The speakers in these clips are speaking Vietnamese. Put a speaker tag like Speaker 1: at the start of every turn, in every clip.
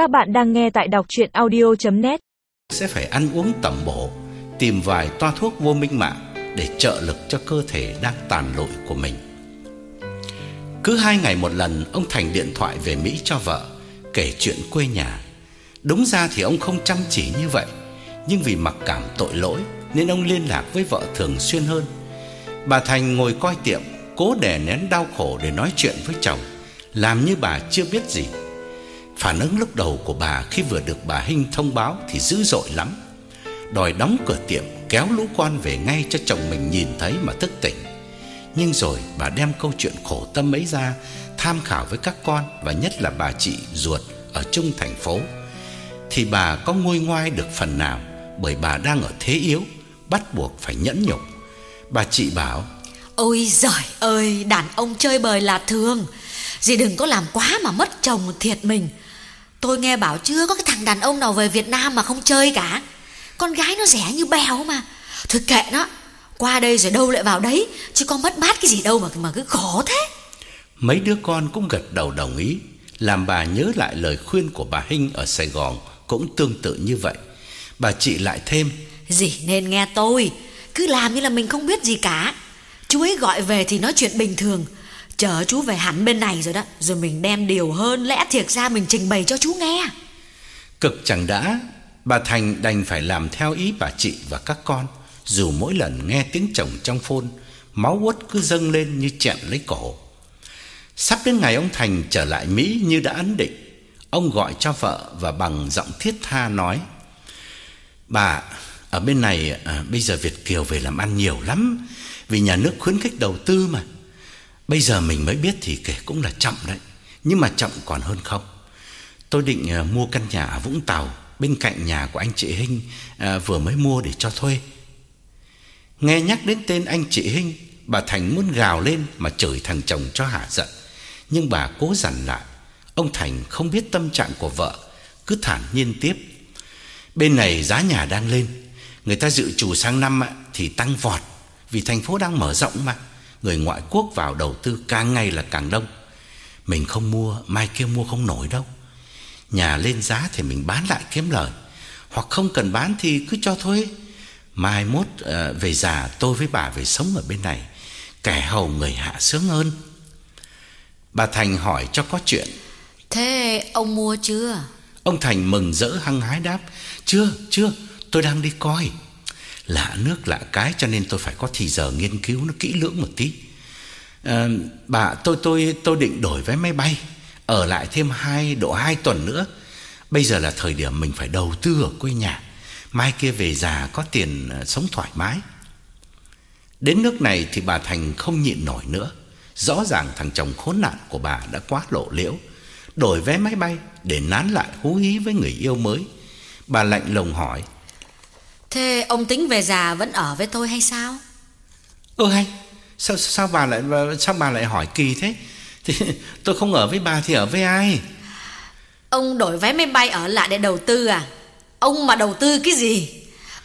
Speaker 1: Các bạn đang nghe tại đọc chuyện audio.net
Speaker 2: Sẽ phải ăn uống tầm bổ, Tìm vài toa thuốc vô minh mạng Để trợ lực cho cơ thể đang tàn lụi của mình. Cứ hai ngày một lần, Ông Thành điện thoại về Mỹ cho vợ, Kể chuyện quê nhà. Đúng ra thì ông không chăm chỉ như vậy, Nhưng vì mặc cảm tội lỗi Nên ông liên lạc với vợ thường xuyên hơn. Bà Thành ngồi coi tiệm, Cố đè nén đau khổ để nói chuyện với chồng, Làm như bà chưa biết gì. Phản ứng lúc đầu của bà khi vừa được bà Hinh thông báo thì dữ dội lắm. Đòi đóng cửa tiệm, kéo lũ con về ngay cho chồng mình nhìn thấy mà thức tỉnh. Nhưng rồi bà đem câu chuyện khổ tâm ấy ra tham khảo với các con và nhất là bà chị ruột ở trung thành phố. Thì bà có nguôi ngoai được phần nào bởi bà đang ở thế yếu, bắt buộc phải nhẫn nhục. Bà chị bảo:
Speaker 3: Ôi giời ơi, đàn ông chơi bời là thường. Dì đừng có làm quá mà mất chồng thiệt mình. Tôi nghe bảo chưa có cái thằng đàn ông nào về Việt Nam mà không chơi cả. Con gái nó rẻ như bèo mà. Thôi kệ nó Qua đây rồi đâu lại vào đấy Chứ con mất mát cái gì đâu mà mà cứ khổ thế.
Speaker 2: Mấy đứa con cũng gật đầu đồng ý Làm bà nhớ lại lời khuyên của bà Hinh ở Sài Gòn Cũng tương tự như vậy. Bà chị lại thêm
Speaker 3: Dì nên nghe tôi Cứ làm như là mình không biết gì cả. Chú ấy gọi về thì nói chuyện bình thường Chờ chú về hẳn bên này rồi đó. Rồi mình đem điều hơn Lẽ thiệt ra mình trình bày cho chú nghe.
Speaker 2: Cực chẳng đã. Bà Thành đành phải làm theo ý bà chị và các con. Dù mỗi lần nghe tiếng chồng trong phôn Máu uất cứ dâng lên như chẹn lấy cổ. Sắp đến ngày ông Thành trở lại Mỹ như đã ấn định Ông gọi cho vợ và bằng giọng thiết tha nói Bà, ở bên này à, bây giờ Việt Kiều về làm ăn nhiều lắm Vì nhà nước khuyến khích đầu tư mà. Bây giờ mình mới biết thì kể cũng là chậm đấy Nhưng mà chậm còn hơn không. Tôi định uh, mua căn nhà ở Vũng Tàu Bên cạnh nhà của anh chị Hinh uh, Vừa mới mua để cho thuê. Nghe nhắc đến tên anh chị Hinh Bà Thành muốn gào lên Mà chửi thằng chồng cho hả giận. Nhưng bà cố dằn lại Ông Thành không biết tâm trạng của vợ Cứ thản nhiên tiếp. Bên này giá nhà đang lên Người ta dự trù sang năm thì tăng vọt Vì thành phố đang mở rộng mà người ngoại quốc vào đầu tư càng ngày là càng đông. Mình không mua, mai kia mua không nổi đâu. Nhà lên giá thì mình bán lại kiếm lời, hoặc không cần bán thì cứ cho thuê. Mai mốt uh, về già tôi với bà về sống ở bên này, kẻ hầu người hạ sướng hơn. Bà Thành hỏi cho có chuyện.
Speaker 3: Thế ông mua chưa?
Speaker 2: Ông Thành mừng rỡ hăng hái đáp, chưa, chưa, tôi đang đi coi. Lạ nước lạ cái cho nên tôi phải có thì giờ nghiên cứu nó kỹ lưỡng một tí. À, bà tôi tôi tôi định đổi vé máy bay, ở lại thêm hai độ hai tuần nữa. Bây giờ là thời điểm mình phải đầu tư ở quê nhà. Mai kia về già có tiền ờ, sống thoải mái. Đến nước này thì bà Thành không nhịn nổi nữa. Rõ ràng thằng chồng khốn nạn của bà đã quá lộ liễu. Đổi vé máy bay để nán lại hú hí với người yêu mới. Bà lạnh lùng hỏi:
Speaker 3: Thế ông tính về già vẫn ở với tôi hay sao?
Speaker 2: Ơ hay, sao sao bà lại sao bà lại hỏi kỳ thế? Thì tôi không ở với bà thì ở với ai?
Speaker 3: Ông đổi vé máy bay ở lại để đầu tư à? Ông mà đầu tư cái gì?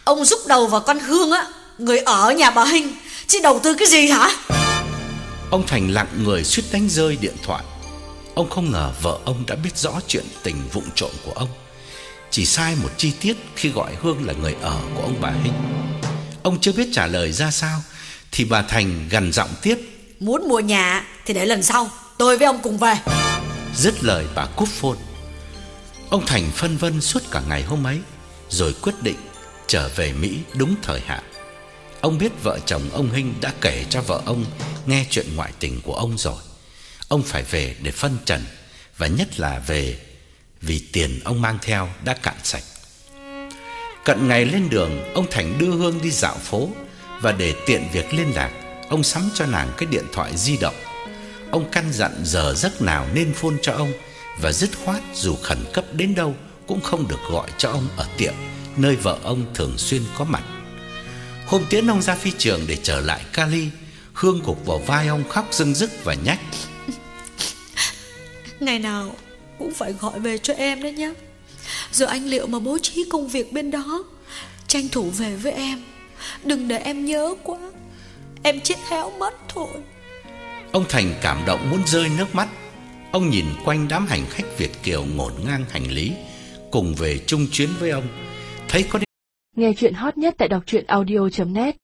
Speaker 3: Ông rút đầu vào con Hương á, người ở nhà bà Hinh, chứ đầu tư cái gì hả?
Speaker 2: Ông Thành lặng người suýt đánh rơi điện thoại. Ông không ngờ vợ ông đã biết rõ chuyện tình vụng trộm của ông. Chỉ sai một chi tiết khi gọi Hương là người ở của ông bà Hinh. Ông chưa biết trả lời ra sao thì bà Thành gằn giọng tiếp:
Speaker 3: "Muốn mua nhà thì để lần sau, tôi với ông cùng về."
Speaker 2: Dứt lời bà cúp phone. Ông Thành phân vân suốt cả ngày hôm ấy, rồi quyết định trở về Mỹ đúng thời hạn. Ông biết vợ chồng ông Hinh đã kể cho vợ ông nghe chuyện ngoại tình của ông rồi. Ông phải về để phân trần và nhất là về vì tiền ông mang theo đã cạn sạch. Cận ngày lên đường, ông Thành đưa Hương đi dạo phố và để tiện việc liên lạc, ông sắm cho nàng cái điện thoại di động. Ông căn dặn giờ giấc nào nên phone cho ông và dứt khoát dù khẩn cấp đến đâu cũng không được gọi cho ông ở tiệm nơi vợ ông thường xuyên có mặt. Hôm tiễn ông ra phi trường để trở lại Cali, Hương gục vào vai ông khóc rưng rức và nhách.
Speaker 3: Ngày nào cũng phải gọi về cho em đấy nhé Giờ anh liệu mà bố trí công việc bên đó Tranh thủ về với em. Đừng để em nhớ quá Em chết héo mất thôi.
Speaker 2: Ông Thành cảm động muốn rơi nước mắt. Ông nhìn quanh đám hành khách Việt kiều ngổn ngang hành lý cùng về chung chuyến với ông, thấy có
Speaker 1: Nghe chuyện hot nhất tại đọc truyện audio net